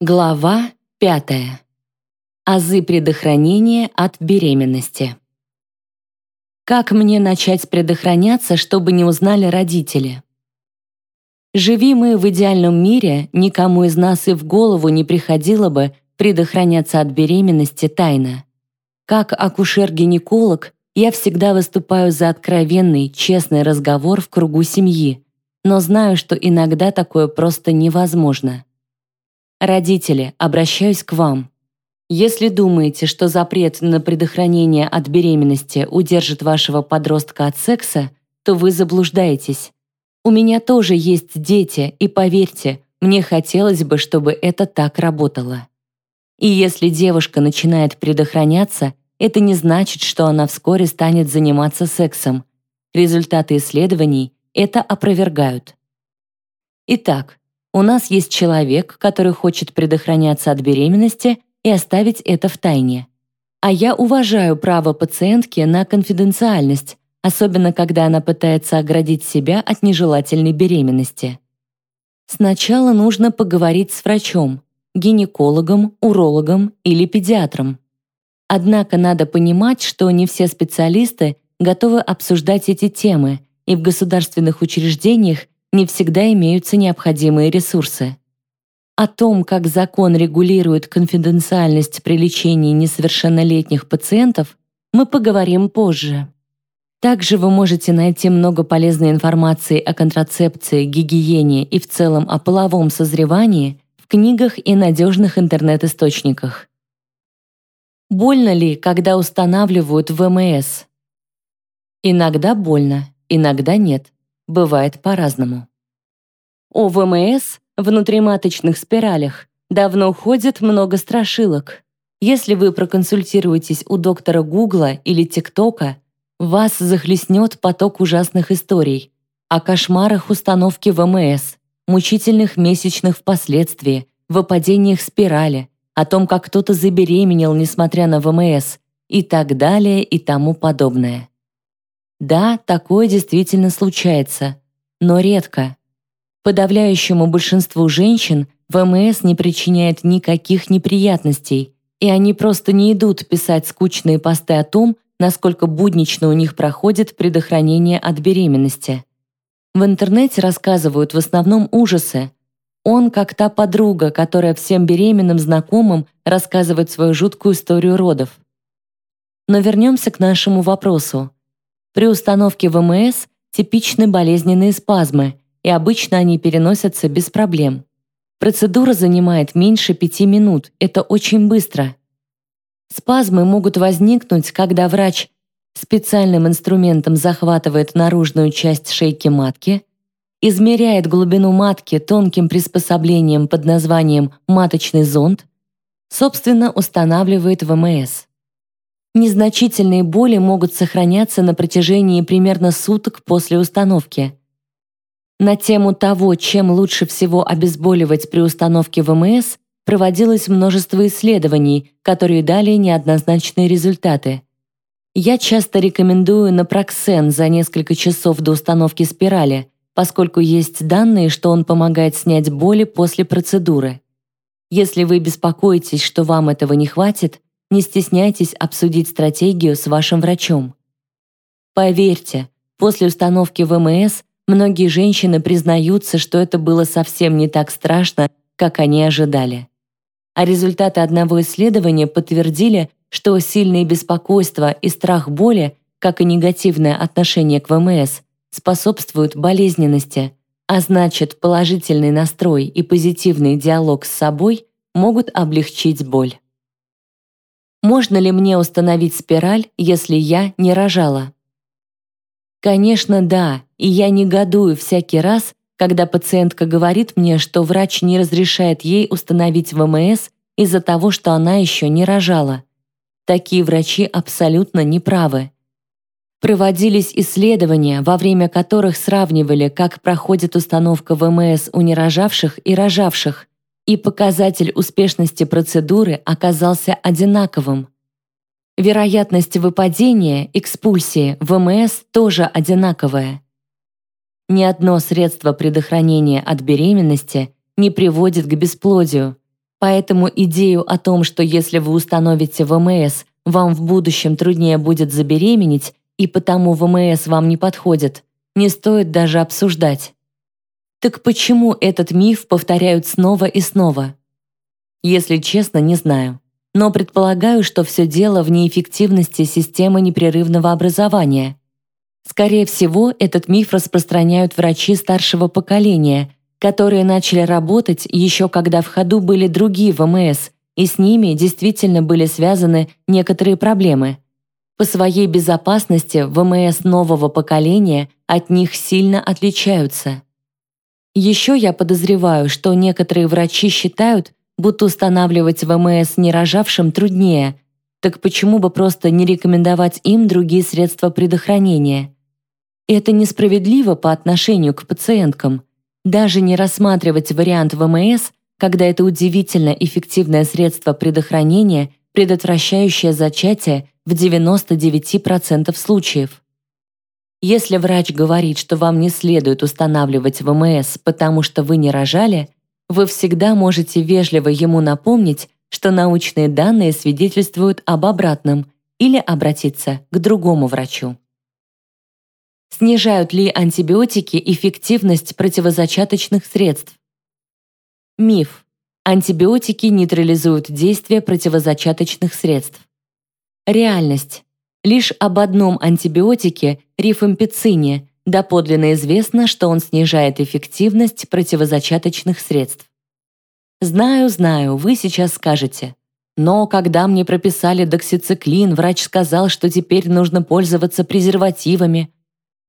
Глава 5. Азы предохранения от беременности. Как мне начать предохраняться, чтобы не узнали родители? Живи мы в идеальном мире, никому из нас и в голову не приходило бы предохраняться от беременности тайно. Как акушер-гинеколог, я всегда выступаю за откровенный, честный разговор в кругу семьи, но знаю, что иногда такое просто невозможно. Родители, обращаюсь к вам. Если думаете, что запрет на предохранение от беременности удержит вашего подростка от секса, то вы заблуждаетесь. У меня тоже есть дети, и поверьте, мне хотелось бы, чтобы это так работало. И если девушка начинает предохраняться, это не значит, что она вскоре станет заниматься сексом. Результаты исследований это опровергают. Итак, у нас есть человек, который хочет предохраняться от беременности и оставить это в тайне. А я уважаю право пациентки на конфиденциальность, особенно когда она пытается оградить себя от нежелательной беременности. Сначала нужно поговорить с врачом, гинекологом, урологом или педиатром. Однако надо понимать, что не все специалисты готовы обсуждать эти темы, и в государственных учреждениях не всегда имеются необходимые ресурсы. О том, как закон регулирует конфиденциальность при лечении несовершеннолетних пациентов, мы поговорим позже. Также вы можете найти много полезной информации о контрацепции, гигиене и в целом о половом созревании в книгах и надежных интернет-источниках. Больно ли, когда устанавливают ВМС? Иногда больно, иногда нет бывает по-разному. О ВМС, внутриматочных спиралях, давно ходит много страшилок. Если вы проконсультируетесь у доктора Гугла или ТикТока, вас захлестнет поток ужасных историй о кошмарах установки ВМС, мучительных месячных впоследствии, выпадениях спирали, о том, как кто-то забеременел, несмотря на ВМС, и так далее и тому подобное. Да, такое действительно случается, но редко. Подавляющему большинству женщин ВМС не причиняет никаких неприятностей, и они просто не идут писать скучные посты о том, насколько буднично у них проходит предохранение от беременности. В интернете рассказывают в основном ужасы. Он как та подруга, которая всем беременным знакомым рассказывает свою жуткую историю родов. Но вернемся к нашему вопросу. При установке ВМС типичны болезненные спазмы, и обычно они переносятся без проблем. Процедура занимает меньше 5 минут, это очень быстро. Спазмы могут возникнуть, когда врач специальным инструментом захватывает наружную часть шейки матки, измеряет глубину матки тонким приспособлением под названием маточный зонд, собственно, устанавливает ВМС. Незначительные боли могут сохраняться на протяжении примерно суток после установки. На тему того, чем лучше всего обезболивать при установке ВМС, проводилось множество исследований, которые дали неоднозначные результаты. Я часто рекомендую напроксен за несколько часов до установки спирали, поскольку есть данные, что он помогает снять боли после процедуры. Если вы беспокоитесь, что вам этого не хватит, не стесняйтесь обсудить стратегию с вашим врачом. Поверьте, после установки ВМС многие женщины признаются, что это было совсем не так страшно, как они ожидали. А результаты одного исследования подтвердили, что сильное беспокойство и страх боли, как и негативное отношение к ВМС, способствуют болезненности, а значит, положительный настрой и позитивный диалог с собой могут облегчить боль. Можно ли мне установить спираль, если я не рожала? Конечно, да, и я негодую всякий раз, когда пациентка говорит мне, что врач не разрешает ей установить ВМС из-за того, что она еще не рожала. Такие врачи абсолютно неправы. Проводились исследования, во время которых сравнивали, как проходит установка ВМС у нерожавших и рожавших, и показатель успешности процедуры оказался одинаковым. Вероятность выпадения, экспульсии, ВМС тоже одинаковая. Ни одно средство предохранения от беременности не приводит к бесплодию. Поэтому идею о том, что если вы установите ВМС, вам в будущем труднее будет забеременеть, и потому ВМС вам не подходит, не стоит даже обсуждать. Так почему этот миф повторяют снова и снова? Если честно, не знаю. Но предполагаю, что все дело в неэффективности системы непрерывного образования. Скорее всего, этот миф распространяют врачи старшего поколения, которые начали работать еще когда в ходу были другие ВМС, и с ними действительно были связаны некоторые проблемы. По своей безопасности ВМС нового поколения от них сильно отличаются. Еще я подозреваю, что некоторые врачи считают, будто устанавливать ВМС нерожавшим труднее, так почему бы просто не рекомендовать им другие средства предохранения? Это несправедливо по отношению к пациенткам. Даже не рассматривать вариант ВМС, когда это удивительно эффективное средство предохранения, предотвращающее зачатие в 99% случаев. Если врач говорит, что вам не следует устанавливать ВМС, потому что вы не рожали, вы всегда можете вежливо ему напомнить, что научные данные свидетельствуют об обратном или обратиться к другому врачу. Снижают ли антибиотики эффективность противозачаточных средств? Миф. Антибиотики нейтрализуют действие противозачаточных средств. Реальность. Лишь об одном антибиотике, рифампицине, доподлинно известно, что он снижает эффективность противозачаточных средств. Знаю, знаю, вы сейчас скажете. Но когда мне прописали доксициклин, врач сказал, что теперь нужно пользоваться презервативами.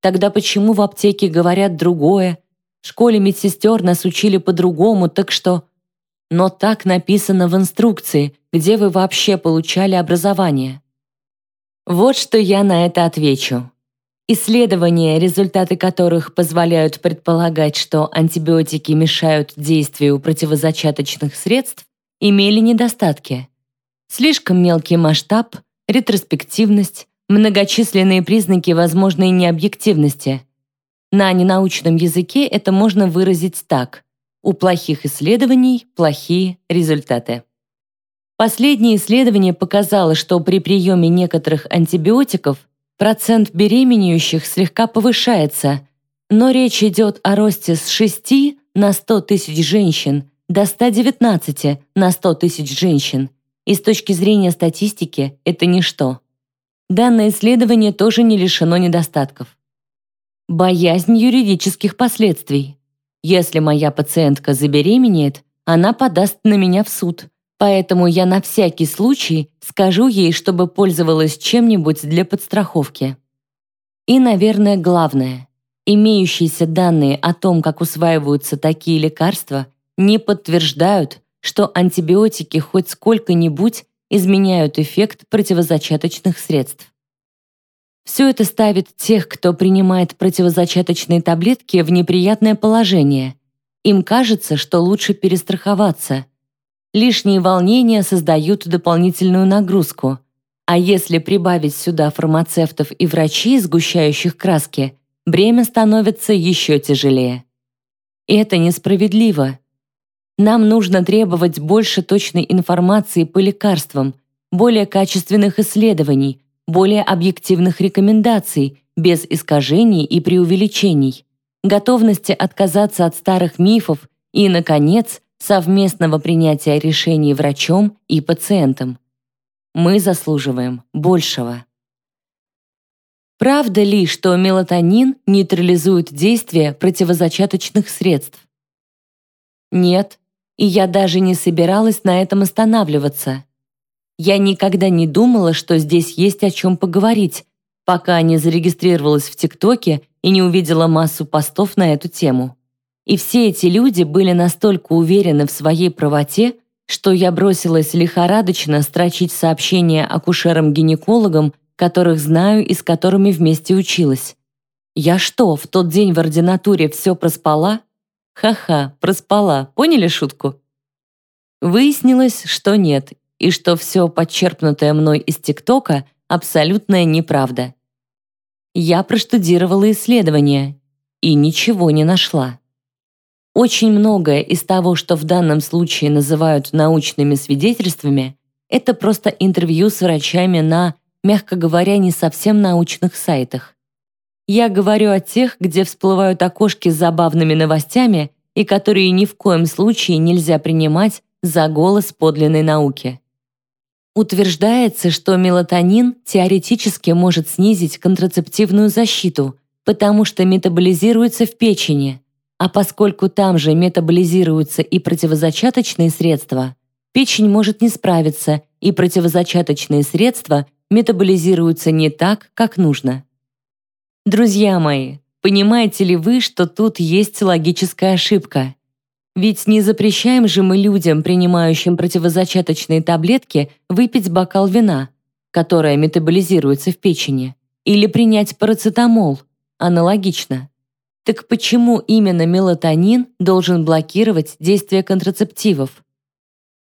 Тогда почему в аптеке говорят другое? В школе медсестер нас учили по-другому, так что... Но так написано в инструкции, где вы вообще получали образование. Вот что я на это отвечу. Исследования, результаты которых позволяют предполагать, что антибиотики мешают действию противозачаточных средств, имели недостатки. Слишком мелкий масштаб, ретроспективность, многочисленные признаки возможной необъективности. На ненаучном языке это можно выразить так. У плохих исследований плохие результаты. Последнее исследование показало, что при приеме некоторых антибиотиков процент беременеющих слегка повышается, но речь идет о росте с 6 на 100 тысяч женщин до 119 на 100 тысяч женщин, и с точки зрения статистики это ничто. Данное исследование тоже не лишено недостатков. Боязнь юридических последствий. Если моя пациентка забеременеет, она подаст на меня в суд – Поэтому я на всякий случай скажу ей, чтобы пользовалась чем-нибудь для подстраховки. И, наверное, главное, имеющиеся данные о том, как усваиваются такие лекарства, не подтверждают, что антибиотики хоть сколько-нибудь изменяют эффект противозачаточных средств. Все это ставит тех, кто принимает противозачаточные таблетки, в неприятное положение. Им кажется, что лучше перестраховаться, Лишние волнения создают дополнительную нагрузку. А если прибавить сюда фармацевтов и врачей, сгущающих краски, бремя становится еще тяжелее. Это несправедливо. Нам нужно требовать больше точной информации по лекарствам, более качественных исследований, более объективных рекомендаций, без искажений и преувеличений, готовности отказаться от старых мифов и, наконец, совместного принятия решений врачом и пациентом. Мы заслуживаем большего. Правда ли, что мелатонин нейтрализует действие противозачаточных средств? Нет, и я даже не собиралась на этом останавливаться. Я никогда не думала, что здесь есть о чем поговорить, пока не зарегистрировалась в ТикТоке и не увидела массу постов на эту тему. И все эти люди были настолько уверены в своей правоте, что я бросилась лихорадочно строчить сообщения акушерам-гинекологам, которых знаю и с которыми вместе училась. Я что, в тот день в ординатуре все проспала? Ха-ха, проспала, поняли шутку? Выяснилось, что нет, и что все подчерпнутое мной из ТикТока абсолютная неправда. Я проштудировала исследования и ничего не нашла. Очень многое из того, что в данном случае называют научными свидетельствами, это просто интервью с врачами на, мягко говоря, не совсем научных сайтах. Я говорю о тех, где всплывают окошки с забавными новостями и которые ни в коем случае нельзя принимать за голос подлинной науки. Утверждается, что мелатонин теоретически может снизить контрацептивную защиту, потому что метаболизируется в печени, а поскольку там же метаболизируются и противозачаточные средства, печень может не справиться, и противозачаточные средства метаболизируются не так, как нужно. Друзья мои, понимаете ли вы, что тут есть логическая ошибка? Ведь не запрещаем же мы людям, принимающим противозачаточные таблетки, выпить бокал вина, которое метаболизируется в печени, или принять парацетамол, аналогично. Так почему именно мелатонин должен блокировать действие контрацептивов?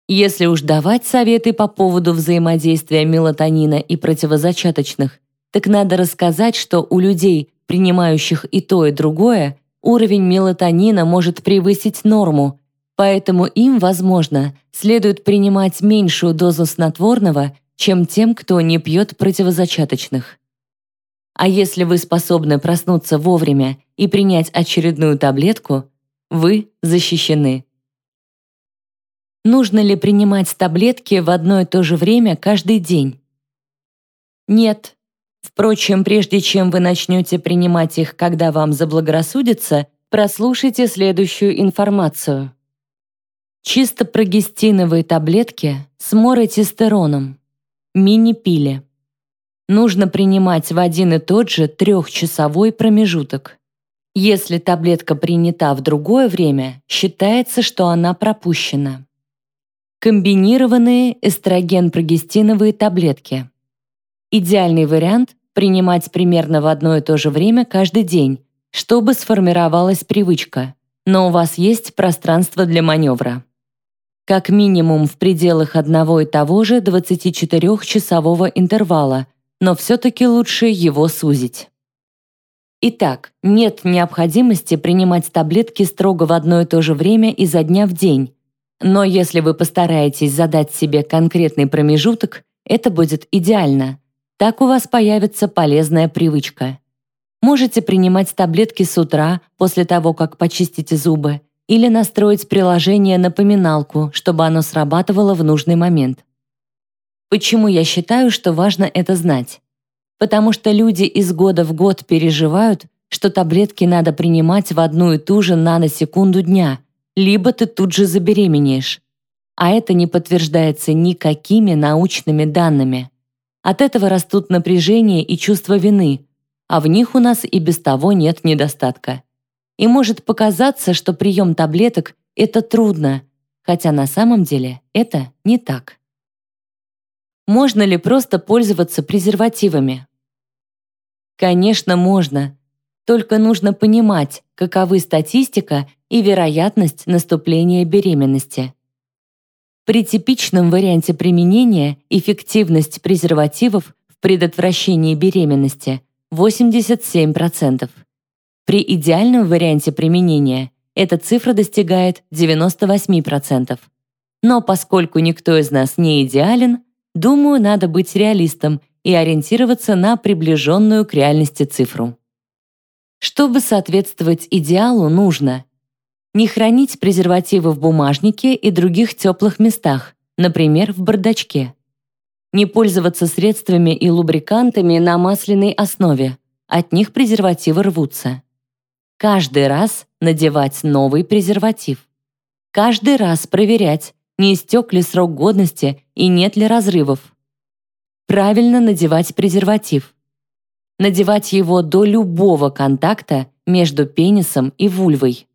Если уж давать советы по поводу взаимодействия мелатонина и противозачаточных, так надо рассказать, что у людей, принимающих и то, и другое, уровень мелатонина может превысить норму, поэтому им, возможно, следует принимать меньшую дозу снотворного, чем тем, кто не пьет противозачаточных. А если вы способны проснуться вовремя и принять очередную таблетку, вы защищены. Нужно ли принимать таблетки в одно и то же время каждый день? Нет. Впрочем, прежде чем вы начнете принимать их, когда вам заблагорассудится, прослушайте следующую информацию. Чисто прогестиновые таблетки с моротестероном. Мини-пили. Нужно принимать в один и тот же трехчасовой промежуток. Если таблетка принята в другое время, считается, что она пропущена. Комбинированные эстроген-прогестиновые таблетки. Идеальный вариант – принимать примерно в одно и то же время каждый день, чтобы сформировалась привычка, но у вас есть пространство для маневра. Как минимум в пределах одного и того же 24-часового интервала, но все-таки лучше его сузить. Итак, нет необходимости принимать таблетки строго в одно и то же время изо дня в день, но если вы постараетесь задать себе конкретный промежуток, это будет идеально. Так у вас появится полезная привычка. Можете принимать таблетки с утра, после того, как почистите зубы, или настроить приложение напоминалку, чтобы оно срабатывало в нужный момент. Почему я считаю, что важно это знать? Потому что люди из года в год переживают, что таблетки надо принимать в одну и ту же наносекунду дня – либо ты тут же забеременеешь. А это не подтверждается никакими научными данными. От этого растут напряжение и чувство вины, а в них у нас и без того нет недостатка. И может показаться, что прием таблеток – это трудно, хотя на самом деле это не так. Можно ли просто пользоваться презервативами? Конечно, можно. Только нужно понимать, каковы статистика и вероятность наступления беременности. При типичном варианте применения эффективность презервативов в предотвращении беременности 87%. При идеальном варианте применения эта цифра достигает 98%. Но поскольку никто из нас не идеален, думаю, надо быть реалистом и ориентироваться на приближенную к реальности цифру. Чтобы соответствовать идеалу, нужно не хранить презервативы в бумажнике и других теплых местах, например, в бардачке. Не пользоваться средствами и лубрикантами на масляной основе, от них презервативы рвутся. Каждый раз надевать новый презерватив. Каждый раз проверять, не истек ли срок годности и нет ли разрывов. Правильно надевать презерватив. Надевать его до любого контакта между пенисом и вульвой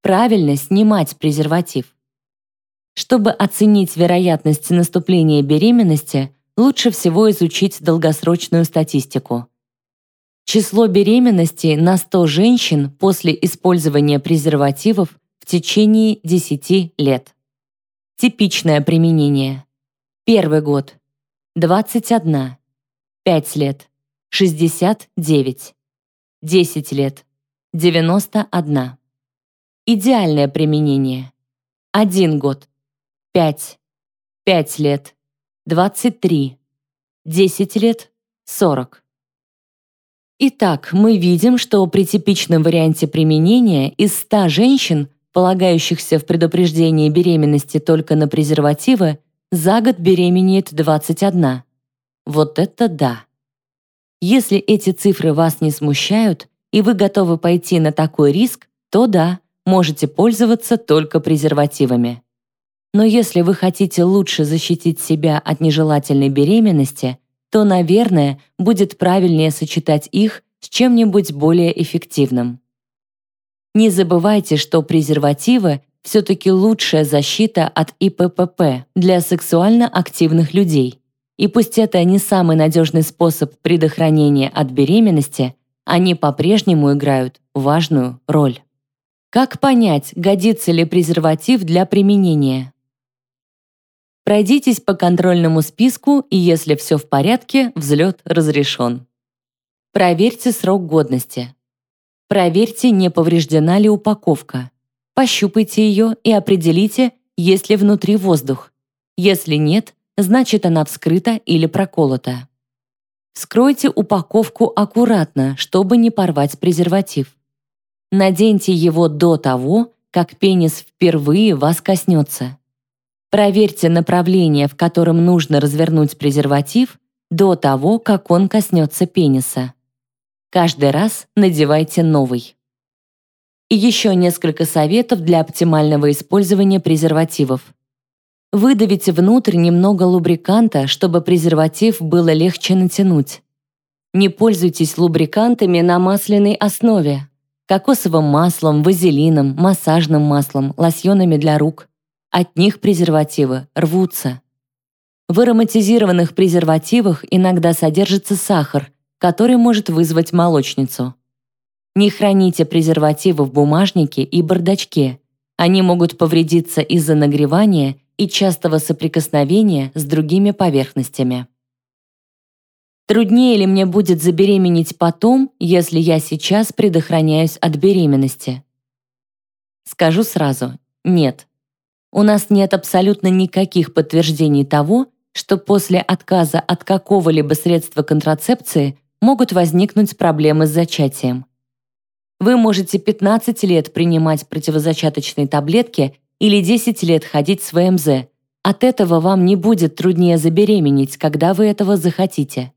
правильно снимать презерватив. Чтобы оценить вероятность наступления беременности, лучше всего изучить долгосрочную статистику. Число беременностей на 100 женщин после использования презервативов в течение 10 лет. Типичное применение. Первый год. 21. 5 лет. 69. 10 лет. 91. Идеальное применение. 1 год. 5. 5 лет. 23. 10 лет. 40. Итак, мы видим, что при типичном варианте применения из 100 женщин, полагающихся в предупреждении беременности только на презервативы, за год беременеет 21. Вот это да! Если эти цифры вас не смущают, и вы готовы пойти на такой риск, то да, можете пользоваться только презервативами. Но если вы хотите лучше защитить себя от нежелательной беременности, то, наверное, будет правильнее сочетать их с чем-нибудь более эффективным. Не забывайте, что презервативы все-таки лучшая защита от ИППП для сексуально активных людей. И пусть это не самый надежный способ предохранения от беременности, они по-прежнему играют важную роль. Как понять, годится ли презерватив для применения? Пройдитесь по контрольному списку, и если все в порядке, взлет разрешен. Проверьте срок годности. Проверьте, не повреждена ли упаковка. Пощупайте ее и определите, есть ли внутри воздух. Если нет, значит она вскрыта или проколота. Скройте упаковку аккуратно, чтобы не порвать презерватив. Наденьте его до того, как пенис впервые вас коснется. Проверьте направление, в котором нужно развернуть презерватив, до того, как он коснется пениса. Каждый раз надевайте новый. И еще несколько советов для оптимального использования презервативов. Выдавите внутрь немного лубриканта, чтобы презерватив было легче натянуть. Не пользуйтесь лубрикантами на масляной основе. Кокосовым маслом, вазелином, массажным маслом, лосьонами для рук. От них презервативы рвутся. В ароматизированных презервативах иногда содержится сахар, который может вызвать молочницу. Не храните презервативы в бумажнике и бардачке. Они могут повредиться из-за нагревания и частого соприкосновения с другими поверхностями. Труднее ли мне будет забеременеть потом, если я сейчас предохраняюсь от беременности? Скажу сразу, нет. У нас нет абсолютно никаких подтверждений того, что после отказа от какого-либо средства контрацепции могут возникнуть проблемы с зачатием. Вы можете 15 лет принимать противозачаточные таблетки или 10 лет ходить с ВМЗ. От этого вам не будет труднее забеременеть, когда вы этого захотите.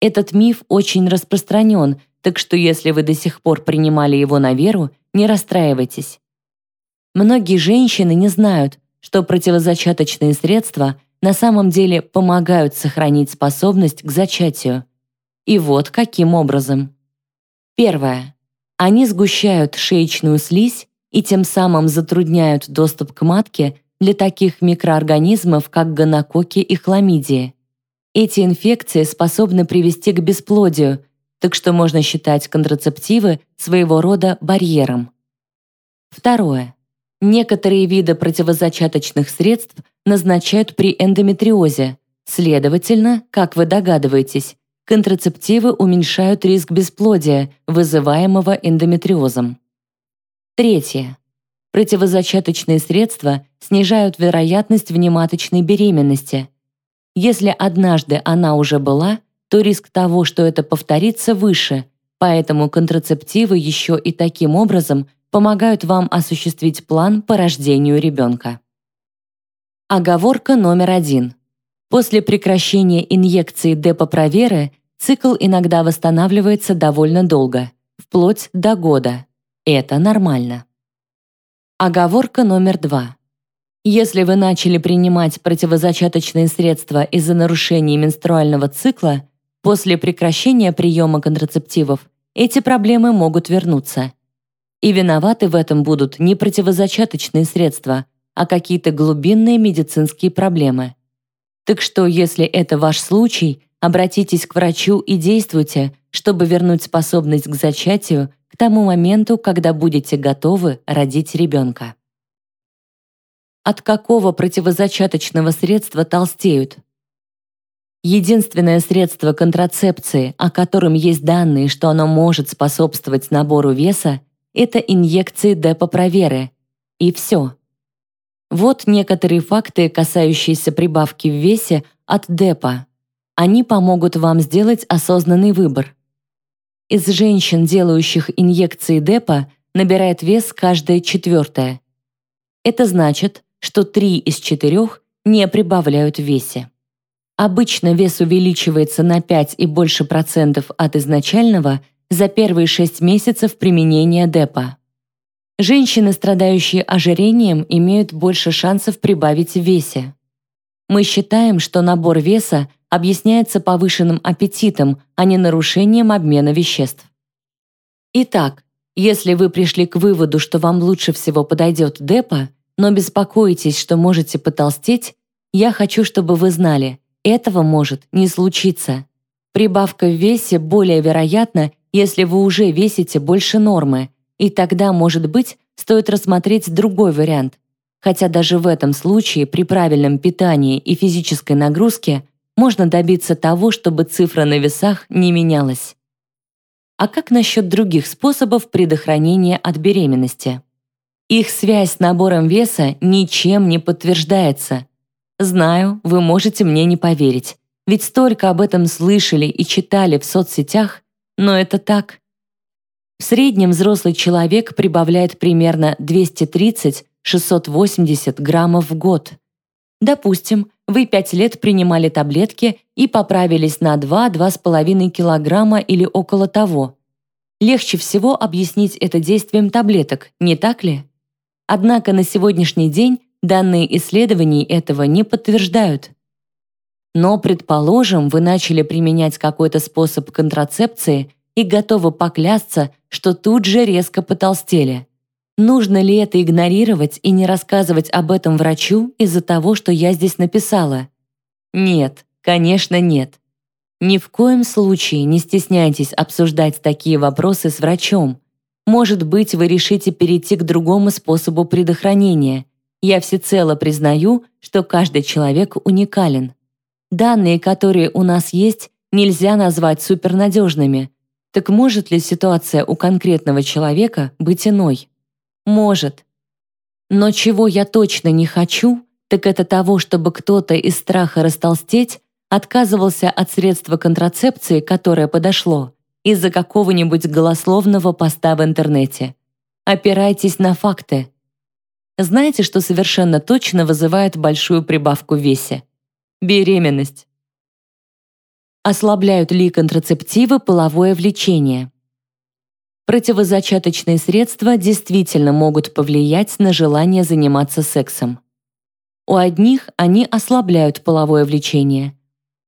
Этот миф очень распространен, так что если вы до сих пор принимали его на веру, не расстраивайтесь. Многие женщины не знают, что противозачаточные средства на самом деле помогают сохранить способность к зачатию. И вот каким образом. Первое. Они сгущают шеечную слизь и тем самым затрудняют доступ к матке для таких микроорганизмов, как гонококки и хламидии. Эти инфекции способны привести к бесплодию, так что можно считать контрацептивы своего рода барьером. Второе. Некоторые виды противозачаточных средств назначают при эндометриозе. Следовательно, как вы догадываетесь, контрацептивы уменьшают риск бесплодия, вызываемого эндометриозом. Третье. Противозачаточные средства снижают вероятность внематочной беременности. Если однажды она уже была, то риск того, что это повторится, выше, поэтому контрацептивы еще и таким образом помогают вам осуществить план по рождению ребенка. Оговорка номер один. После прекращения инъекции депо-проверы цикл иногда восстанавливается довольно долго, вплоть до года. Это нормально. Оговорка номер два. Если вы начали принимать противозачаточные средства из-за нарушения менструального цикла, после прекращения приема контрацептивов эти проблемы могут вернуться. И виноваты в этом будут не противозачаточные средства, а какие-то глубинные медицинские проблемы. Так что, если это ваш случай, обратитесь к врачу и действуйте, чтобы вернуть способность к зачатию к тому моменту, когда будете готовы родить ребенка. От какого противозачаточного средства толстеют? Единственное средство контрацепции, о котором есть данные, что оно может способствовать набору веса, это инъекции депо-проверы. И все. Вот некоторые факты, касающиеся прибавки в весе от депо. Они помогут вам сделать осознанный выбор. Из женщин, делающих инъекции депо, набирает вес каждая четвертая. Это значит, что три из четырех не прибавляют в весе. Обычно вес увеличивается на 5 и больше процентов от изначального за первые 6 месяцев применения депо. Женщины, страдающие ожирением, имеют больше шансов прибавить в весе. Мы считаем, что набор веса объясняется повышенным аппетитом, а не нарушением обмена веществ. Итак, если вы пришли к выводу, что вам лучше всего подойдет депо, но беспокоитесь, что можете потолстеть, я хочу, чтобы вы знали, этого может не случиться. Прибавка в весе более вероятна, если вы уже весите больше нормы, и тогда, может быть, стоит рассмотреть другой вариант. Хотя даже в этом случае при правильном питании и физической нагрузке можно добиться того, чтобы цифра на весах не менялась. А как насчет других способов предохранения от беременности? Их связь с набором веса ничем не подтверждается. Знаю, вы можете мне не поверить, ведь столько об этом слышали и читали в соцсетях, но это так. В среднем взрослый человек прибавляет примерно 230-680 граммов в год. Допустим, вы 5 лет принимали таблетки и поправились на 2-2,5 килограмма или около того. Легче всего объяснить это действием таблеток, не так ли? Однако на сегодняшний день данные исследований этого не подтверждают. Но, предположим, вы начали применять какой-то способ контрацепции и готовы поклясться, что тут же резко потолстели. Нужно ли это игнорировать и не рассказывать об этом врачу из-за того, что я здесь написала? Нет, конечно, нет. Ни в коем случае не стесняйтесь обсуждать такие вопросы с врачом. Может быть, вы решите перейти к другому способу предохранения. Я всецело признаю, что каждый человек уникален. Данные, которые у нас есть, нельзя назвать супернадежными. Так может ли ситуация у конкретного человека быть иной? Может. Но чего я точно не хочу, так это того, чтобы кто-то из страха растолстеть отказывался от средства контрацепции, которое подошло, из-за какого-нибудь голословного поста в интернете. Опирайтесь на факты. Знаете, что совершенно точно вызывает большую прибавку в весе? Беременность. Ослабляют ли контрацептивы половое влечение? Противозачаточные средства действительно могут повлиять на желание заниматься сексом. У одних они ослабляют половое влечение,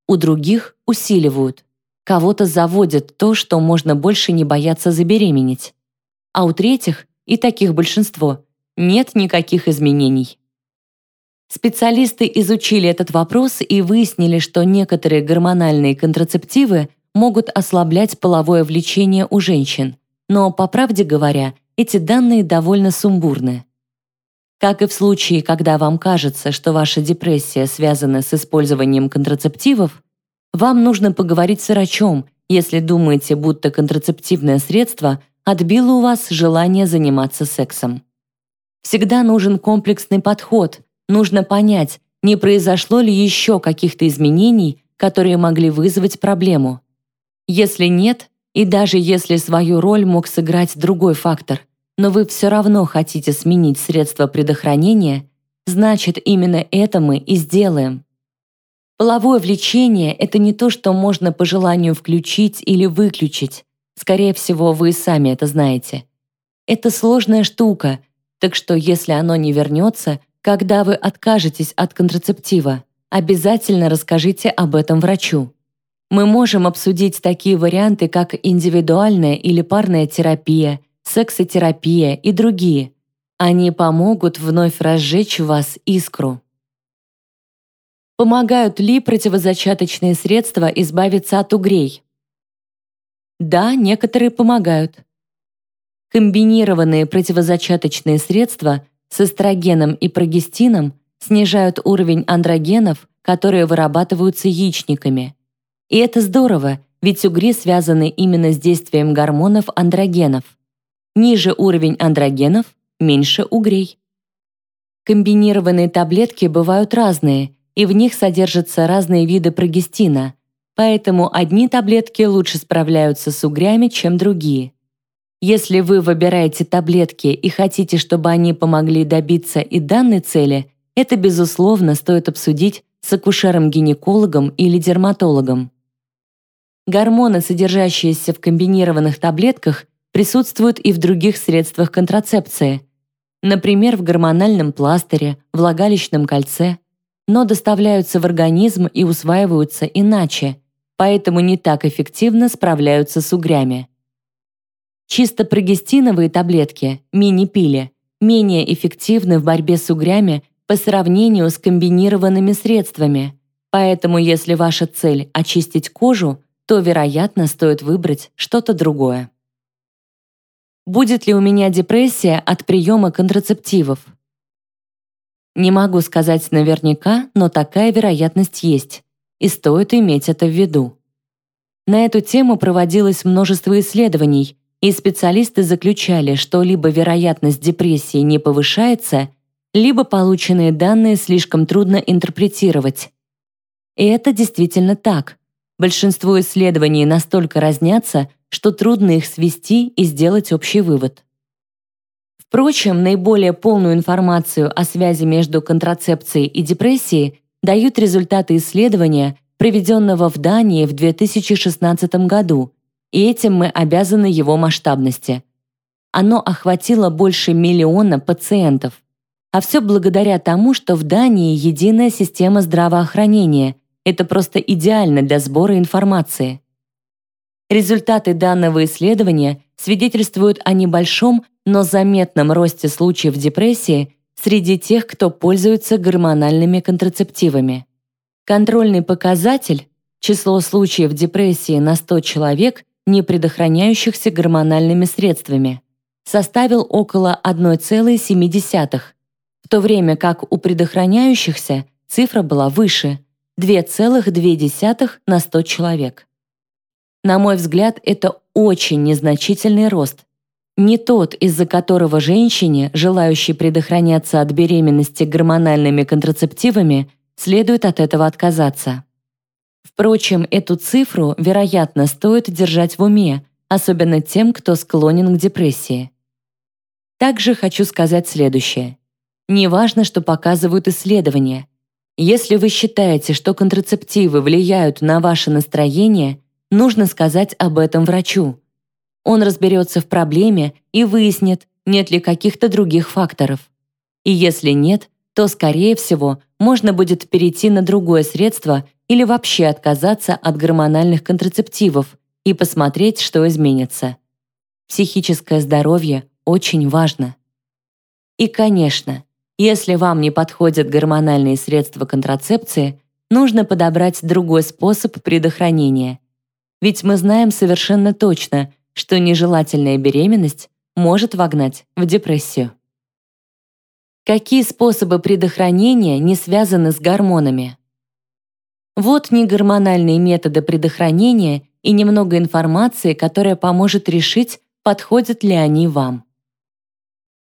у других усиливают. Кого-то заводит то, что можно больше не бояться забеременеть. А у третьих, и таких большинство, нет никаких изменений. Специалисты изучили этот вопрос и выяснили, что некоторые гормональные контрацептивы могут ослаблять половое влечение у женщин, но, по правде говоря, эти данные довольно сумбурны. Как и в случае, когда вам кажется, что ваша депрессия связана с использованием контрацептивов, вам нужно поговорить с врачом, если думаете, будто контрацептивное средство отбило у вас желание заниматься сексом. Всегда нужен комплексный подход, нужно понять, не произошло ли еще каких-то изменений, которые могли вызвать проблему. Если нет, и даже если свою роль мог сыграть другой фактор, но вы все равно хотите сменить средства предохранения, значит, именно это мы и сделаем. Половое влечение — это не то, что можно по желанию включить или выключить. Скорее всего, вы сами это знаете. Это сложная штука, так что если оно не вернется, когда вы откажетесь от контрацептива, обязательно расскажите об этом врачу. Мы можем обсудить такие варианты, как индивидуальная или парная терапия, сексотерапия и другие. Они помогут вновь разжечь в вас искру. Помогают ли противозачаточные средства избавиться от угрей? Да, некоторые помогают. Комбинированные противозачаточные средства с эстрогеном и прогестином снижают уровень андрогенов, которые вырабатываются яичниками. И это здорово, ведь угри связаны именно с действием гормонов андрогенов. Ниже уровень андрогенов, меньше угрей. Комбинированные таблетки бывают разные, и в них содержатся разные виды прогестина, поэтому одни таблетки лучше справляются с угрями, чем другие. Если вы выбираете таблетки и хотите, чтобы они помогли добиться и данной цели, это, безусловно, стоит обсудить с акушером-гинекологом или дерматологом. Гормоны, содержащиеся в комбинированных таблетках, присутствуют и в других средствах контрацепции, например, в гормональном пластыре, влагалищном кольце, но доставляются в организм и усваиваются иначе, поэтому не так эффективно справляются с угрями. Чисто прогестиновые таблетки, мини-пили, менее эффективны в борьбе с угрями по сравнению с комбинированными средствами, поэтому если ваша цель – очистить кожу, то, вероятно, стоит выбрать что-то другое. Будет ли у меня депрессия от приема контрацептивов? Не могу сказать наверняка, но такая вероятность есть, и стоит иметь это в виду. На эту тему проводилось множество исследований, и специалисты заключали, что либо вероятность депрессии не повышается, либо полученные данные слишком трудно интерпретировать. И это действительно так. Большинство исследований настолько разнятся, что трудно их свести и сделать общий вывод. Впрочем, наиболее полную информацию о связи между контрацепцией и депрессией дают результаты исследования, проведенного в Дании в 2016 году, и этим мы обязаны его масштабности. Оно охватило больше миллиона пациентов. А все благодаря тому, что в Дании единая система здравоохранения. Это просто идеально для сбора информации. Результаты данного исследования свидетельствуют о небольшом, но заметном росте случаев депрессии среди тех, кто пользуется гормональными контрацептивами. Контрольный показатель – число случаев депрессии на 100 человек не предохраняющихся гормональными средствами, составил около 1,7, в то время как у предохраняющихся цифра была выше – 2,2 на 100 человек. На мой взгляд, это очень незначительный рост. Не тот, из-за которого женщине, желающей предохраняться от беременности гормональными контрацептивами, следует от этого отказаться. Впрочем, эту цифру, вероятно, стоит держать в уме, особенно тем, кто склонен к депрессии. Также хочу сказать следующее. Неважно, что показывают исследования. Если вы считаете, что контрацептивы влияют на ваше настроение, нужно сказать об этом врачу. Он разберется в проблеме и выяснит, нет ли каких-то других факторов. И если нет, то, скорее всего, можно будет перейти на другое средство или вообще отказаться от гормональных контрацептивов и посмотреть, что изменится. Психическое здоровье очень важно. И, конечно, если вам не подходят гормональные средства контрацепции, нужно подобрать другой способ предохранения. Ведь мы знаем совершенно точно, что нежелательная беременность может вогнать в депрессию. Какие способы предохранения не связаны с гормонами? Вот негормональные методы предохранения и немного информации, которая поможет решить, подходят ли они вам.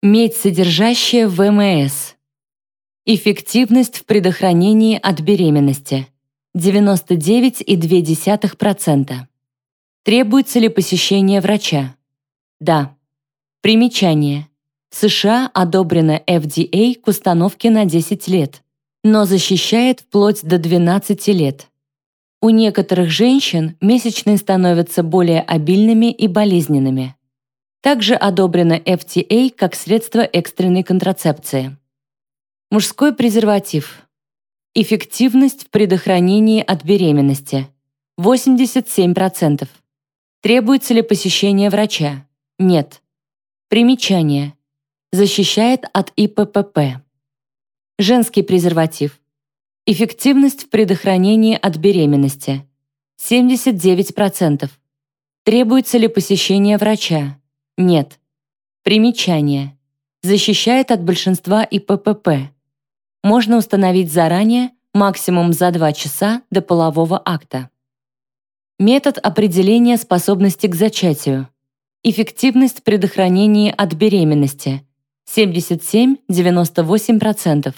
Медь, содержащая ВМС. Эффективность в предохранении от беременности. 99,2%. Требуется ли посещение врача? Да. Примечание. США одобрено FDA к установке на 10 лет но защищает вплоть до 12 лет. У некоторых женщин месячные становятся более обильными и болезненными. Также одобрено FTA как средство экстренной контрацепции. Мужской презерватив. Эффективность в предохранении от беременности. 87%. Требуется ли посещение врача? Нет. Примечание. Защищает от ИППП. Женский презерватив. Эффективность в предохранении от беременности. 79%. Требуется ли посещение врача? Нет. Примечание. Защищает от большинства ИППП. Можно установить заранее, максимум за 2 часа до полового акта. Метод определения способности к зачатию. Эффективность при предохранения от беременности 77-98%.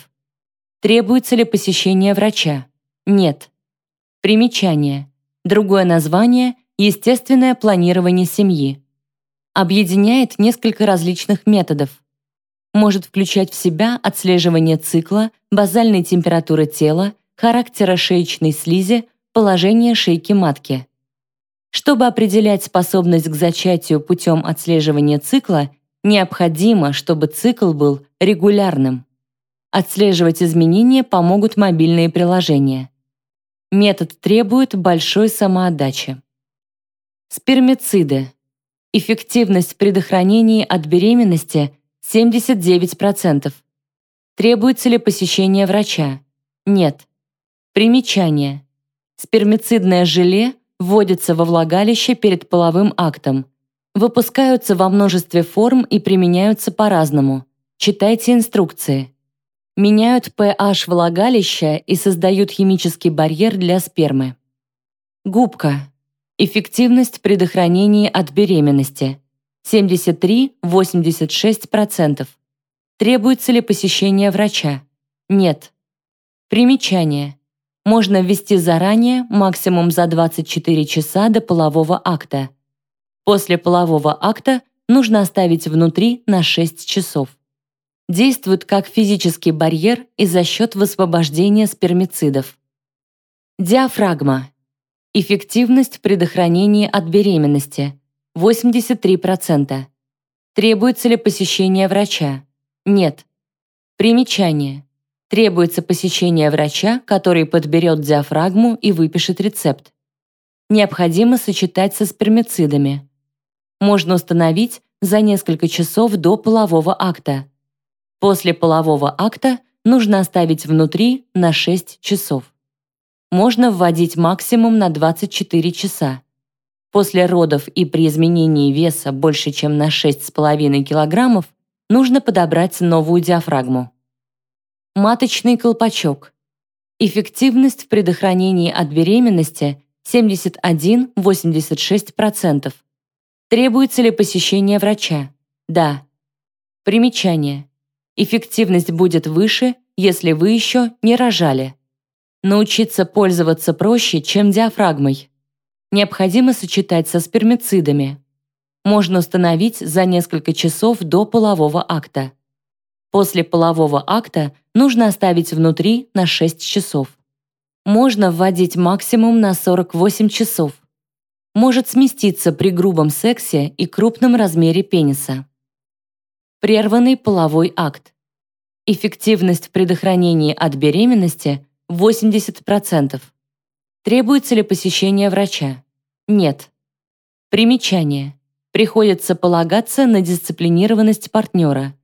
Требуется ли посещение врача? Нет. Примечание. Другое название – естественное планирование семьи. Объединяет несколько различных методов. Может включать в себя отслеживание цикла, базальной температуры тела, характера шеечной слизи, положение шейки матки. Чтобы определять способность к зачатию путем отслеживания цикла, необходимо, чтобы цикл был регулярным. Отслеживать изменения помогут мобильные приложения. Метод требует большой самоотдачи. Спермициды. Эффективность в предохранении от беременности 79%. Требуется ли посещение врача? Нет. Примечание. Спермицидное желе вводится во влагалище перед половым актом. Выпускаются во множестве форм и применяются по-разному. Читайте инструкции. Меняют pH влагалища и создают химический барьер для спермы. Губка. Эффективность в предохранении от беременности. 73-86%. Требуется ли посещение врача? Нет. Примечание можно ввести заранее, максимум за 24 часа до полового акта. После полового акта нужно оставить внутри на 6 часов. Действует как физический барьер и за счет высвобождения спермицидов. Диафрагма. Эффективность в предохранении от беременности – 83%. Требуется ли посещение врача? Нет. Примечание требуется посещение врача, который подберет диафрагму и выпишет рецепт. Необходимо сочетать со спермицидами. Можно установить за несколько часов до полового акта. После полового акта нужно оставить внутри на 6 часов. Можно вводить максимум на 24 часа. После родов и при изменении веса больше, чем на 6,5 кг, нужно подобрать новую диафрагму. Маточный колпачок. Эффективность в предохранении от беременности 71-86%. Требуется ли посещение врача? Да. Примечание. Эффективность будет выше, если вы еще не рожали. Научиться пользоваться проще, чем диафрагмой. Необходимо сочетать со спермицидами. Можно установить за несколько часов до полового акта. После полового акта нужно оставить внутри на 6 часов. Можно вводить максимум на 48 часов. Может сместиться при грубом сексе и крупном размере пениса. Прерванный половой акт. Эффективность в предохранении от беременности 80%. Требуется ли посещение врача? Нет. Примечание. Приходится полагаться на дисциплинированность партнера –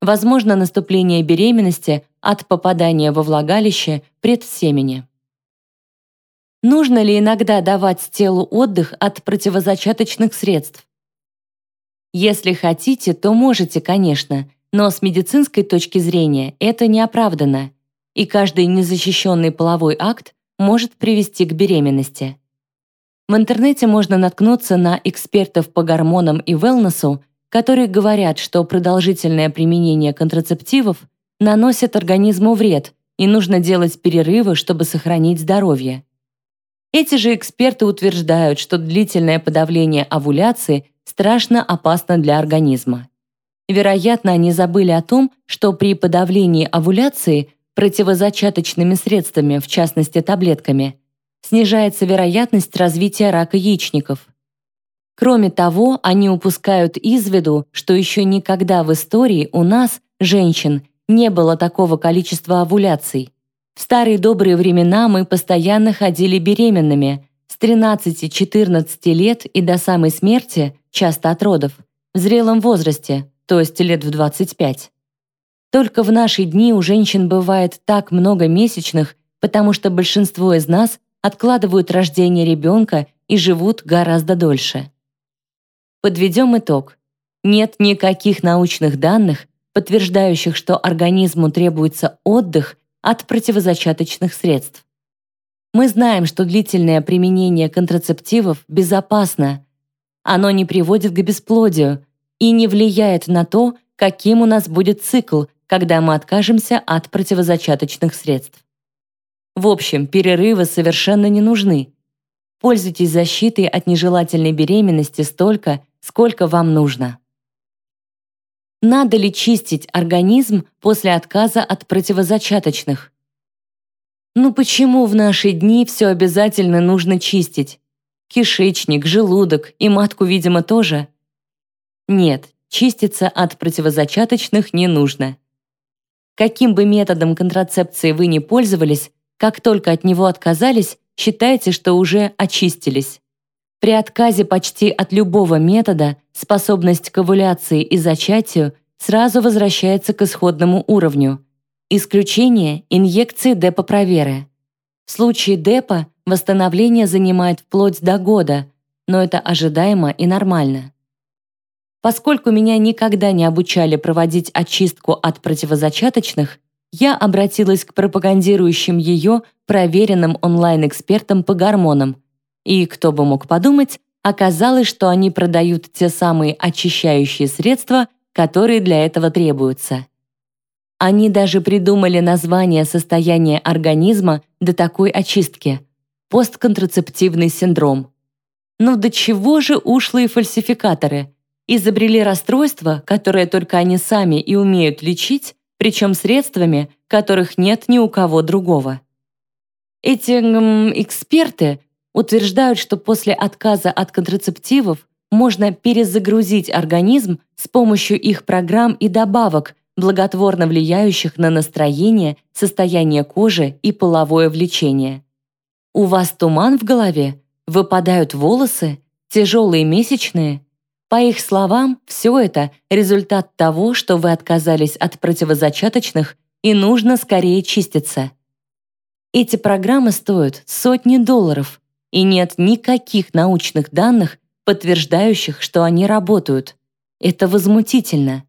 Возможно наступление беременности от попадания во влагалище предсемени. Нужно ли иногда давать телу отдых от противозачаточных средств? Если хотите, то можете, конечно, но с медицинской точки зрения это не оправдано, и каждый незащищенный половой акт может привести к беременности. В интернете можно наткнуться на экспертов по гормонам и велнесу, которые говорят, что продолжительное применение контрацептивов наносит организму вред и нужно делать перерывы, чтобы сохранить здоровье. Эти же эксперты утверждают, что длительное подавление овуляции страшно опасно для организма. Вероятно, они забыли о том, что при подавлении овуляции противозачаточными средствами, в частности таблетками, снижается вероятность развития рака яичников. Кроме того, они упускают из виду, что еще никогда в истории у нас, женщин, не было такого количества овуляций. В старые добрые времена мы постоянно ходили беременными, с 13-14 лет и до самой смерти, часто от родов, в зрелом возрасте, то есть лет в 25. Только в наши дни у женщин бывает так много месячных, потому что большинство из нас откладывают рождение ребенка и живут гораздо дольше. Подведем итог. Нет никаких научных данных, подтверждающих, что организму требуется отдых от противозачаточных средств. Мы знаем, что длительное применение контрацептивов безопасно, Оно не приводит к бесплодию и не влияет на то, каким у нас будет цикл, когда мы откажемся от противозачаточных средств. В общем, перерывы совершенно не нужны. Пользуйтесь защитой от нежелательной беременности столько, сколько вам нужно. Надо ли чистить организм после отказа от противозачаточных? Ну почему в наши дни все обязательно нужно чистить? Кишечник, желудок и матку, видимо, тоже? Нет, чиститься от противозачаточных не нужно. Каким бы методом контрацепции вы ни пользовались, как только от него отказались, считайте, что уже очистились. При отказе почти от любого метода способность к овуляции и зачатию сразу возвращается к исходному уровню. Исключение – инъекции депо-проверы. В случае депо восстановление занимает вплоть до года, но это ожидаемо и нормально. Поскольку меня никогда не обучали проводить очистку от противозачаточных, я обратилась к пропагандирующим ее проверенным онлайн-экспертам по гормонам. И, кто бы мог подумать, оказалось, что они продают те самые очищающие средства, которые для этого требуются. Они даже придумали название состояния организма до такой очистки – постконтрацептивный синдром. Ну до чего же ушлые фальсификаторы? Изобрели расстройство, которое только они сами и умеют лечить, причем средствами, которых нет ни у кого другого. Эти м, эксперты утверждают, что после отказа от контрацептивов можно перезагрузить организм с помощью их программ и добавок, благотворно влияющих на настроение, состояние кожи и половое влечение. У вас туман в голове, выпадают волосы, тяжелые месячные – по их словам, все это – результат того, что вы отказались от противозачаточных и нужно скорее чиститься. Эти программы стоят сотни долларов, и нет никаких научных данных, подтверждающих, что они работают. Это возмутительно.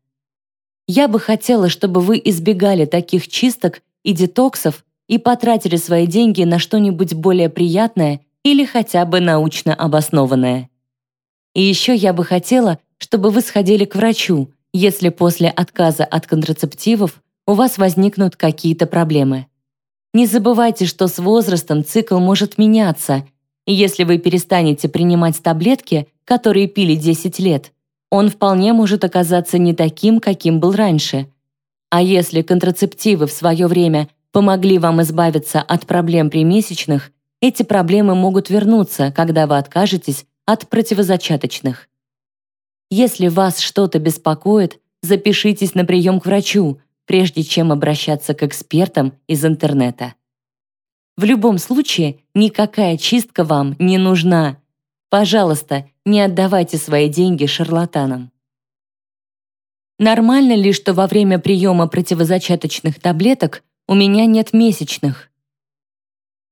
Я бы хотела, чтобы вы избегали таких чисток и детоксов и потратили свои деньги на что-нибудь более приятное или хотя бы научно обоснованное. И еще я бы хотела, чтобы вы сходили к врачу, если после отказа от контрацептивов у вас возникнут какие-то проблемы. Не забывайте, что с возрастом цикл может меняться, и если вы перестанете принимать таблетки, которые пили 10 лет, он вполне может оказаться не таким, каким был раньше. А если контрацептивы в свое время помогли вам избавиться от проблем при месячных, эти проблемы могут вернуться, когда вы откажетесь от противозачаточных. Если вас что-то беспокоит, запишитесь на прием к врачу, прежде чем обращаться к экспертам из интернета. В любом случае, никакая чистка вам не нужна. Пожалуйста, не отдавайте свои деньги шарлатанам. Нормально ли, что во время приема противозачаточных таблеток у меня нет месячных?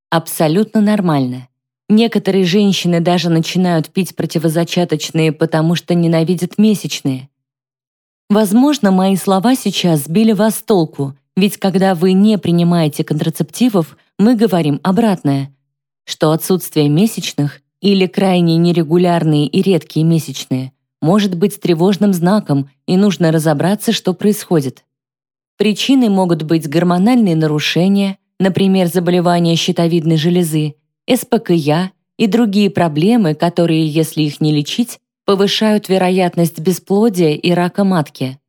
Абсолютно нормально. Некоторые женщины даже начинают пить противозачаточные, потому что ненавидят месячные. Возможно, мои слова сейчас сбили вас с толку, ведь когда вы не принимаете контрацептивов, мы говорим обратное, что отсутствие месячных или крайне нерегулярные и редкие месячные может быть тревожным знаком, и нужно разобраться, что происходит. Причиной могут быть гормональные нарушения, например, заболевания щитовидной железы, СПКЯ и другие проблемы, которые, если их не лечить, повышают вероятность бесплодия и рака матки.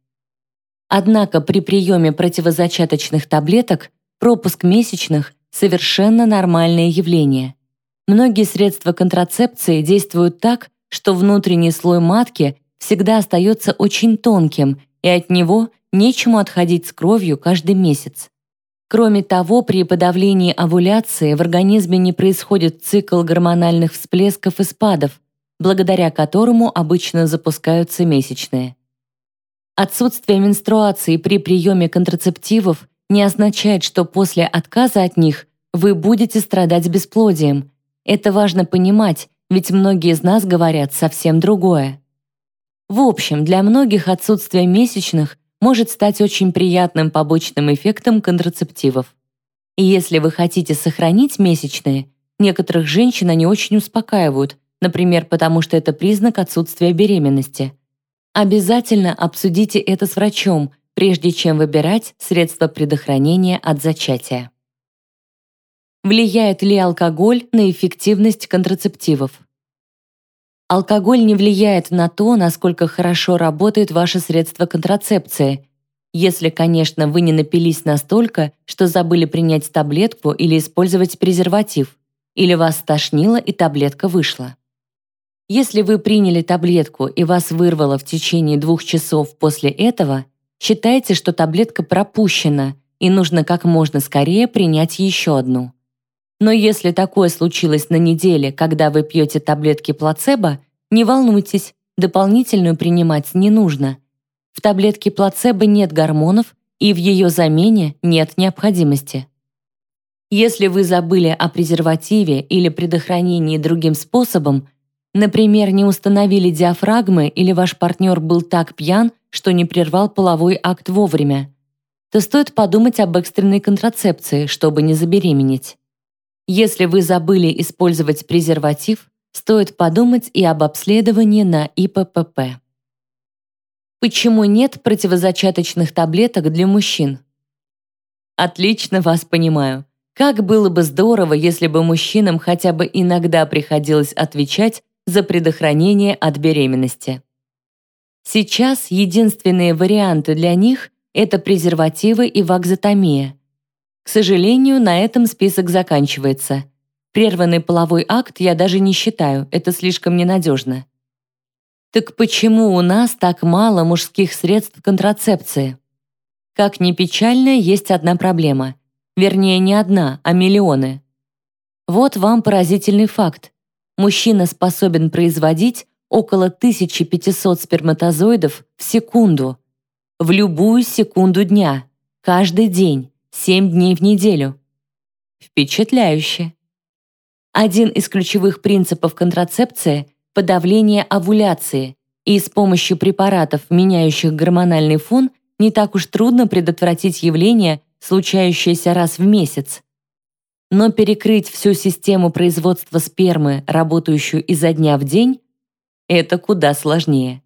Однако при приеме противозачаточных таблеток пропуск месячных – совершенно нормальное явление. Многие средства контрацепции действуют так, что внутренний слой матки всегда остается очень тонким, и от него нечему отходить с кровью каждый месяц. Кроме того, при подавлении овуляции в организме не происходит цикл гормональных всплесков и спадов, благодаря которому обычно запускаются месячные. Отсутствие менструации при приеме контрацептивов не означает, что после отказа от них вы будете страдать бесплодием. Это важно понимать, ведь многие из нас говорят совсем другое. В общем, для многих отсутствие месячных может стать очень приятным побочным эффектом контрацептивов. И если вы хотите сохранить месячные, некоторых женщин они очень успокаивают, например, потому что это признак отсутствия беременности. Обязательно обсудите это с врачом, прежде чем выбирать средства предохранения от зачатия. Влияет ли алкоголь на эффективность контрацептивов? Алкоголь не влияет на то, насколько хорошо работает ваше средство контрацепции, если, конечно, вы не напились настолько, что забыли принять таблетку или использовать презерватив, или вас стошнило и таблетка вышла. Если вы приняли таблетку и вас вырвало в течение двух часов после этого, считайте, что таблетка пропущена и нужно как можно скорее принять еще одну. Но если такое случилось на неделе, когда вы пьете таблетки плацебо, не волнуйтесь, дополнительную принимать не нужно. В таблетке плацебо нет гормонов, и в ее замене нет необходимости. Если вы забыли о презервативе или предохранении другим способом, например, не установили диафрагмы или ваш партнер был так пьян, что не прервал половой акт вовремя, то стоит подумать об экстренной контрацепции, чтобы не забеременеть. Если вы забыли использовать презерватив, стоит подумать и об обследовании на ИППП. Почему нет противозачаточных таблеток для мужчин? Отлично вас понимаю. Как было бы здорово, если бы мужчинам хотя бы иногда приходилось отвечать за предохранение от беременности. Сейчас единственные варианты для них – это презервативы и вакзотомия, к сожалению, на этом список заканчивается. Прерванный половой акт я даже не считаю, это слишком ненадежно. Так почему у нас так мало мужских средств контрацепции? Как ни печально, есть одна проблема. Вернее, не одна, а миллионы. Вот вам поразительный факт. Мужчина способен производить около 1500 сперматозоидов в секунду. В любую секунду дня, каждый день. 7 дней в неделю. Впечатляюще. Один из ключевых принципов контрацепции – подавление овуляции, и с помощью препаратов, меняющих гормональный фон, не так уж трудно предотвратить явление, случающееся раз в месяц. Но перекрыть всю систему производства спермы, работающую изо дня в день, это куда сложнее.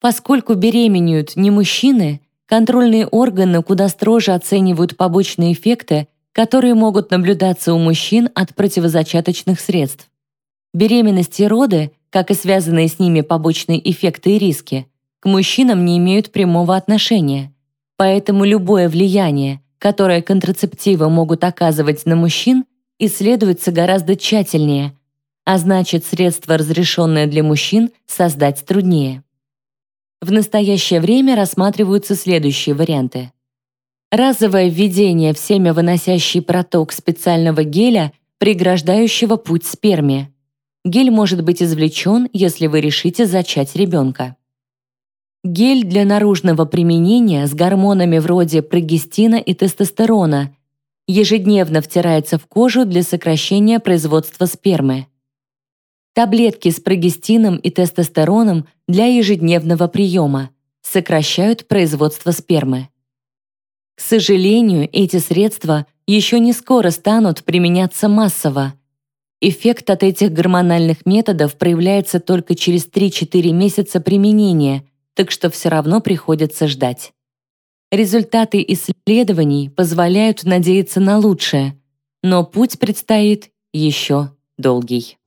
Поскольку беременеют не мужчины, Контрольные органы куда строже оценивают побочные эффекты, которые могут наблюдаться у мужчин от противозачаточных средств. Беременность и роды, как и связанные с ними побочные эффекты и риски, к мужчинам не имеют прямого отношения. Поэтому любое влияние, которое контрацептивы могут оказывать на мужчин, исследуется гораздо тщательнее, а значит, средство, разрешенное для мужчин, создать труднее. В настоящее время рассматриваются следующие варианты. Разовое введение в семя-выносящий проток специального геля, преграждающего путь сперме. Гель может быть извлечен, если вы решите зачать ребенка. Гель для наружного применения с гормонами вроде прогестина и тестостерона ежедневно втирается в кожу для сокращения производства спермы. Таблетки с прогестином и тестостероном для ежедневного приема сокращают производство спермы. К сожалению, эти средства еще не скоро станут применяться массово. Эффект от этих гормональных методов проявляется только через 3-4 месяца применения, так что все равно приходится ждать. Результаты исследований позволяют надеяться на лучшее, но путь предстоит еще долгий.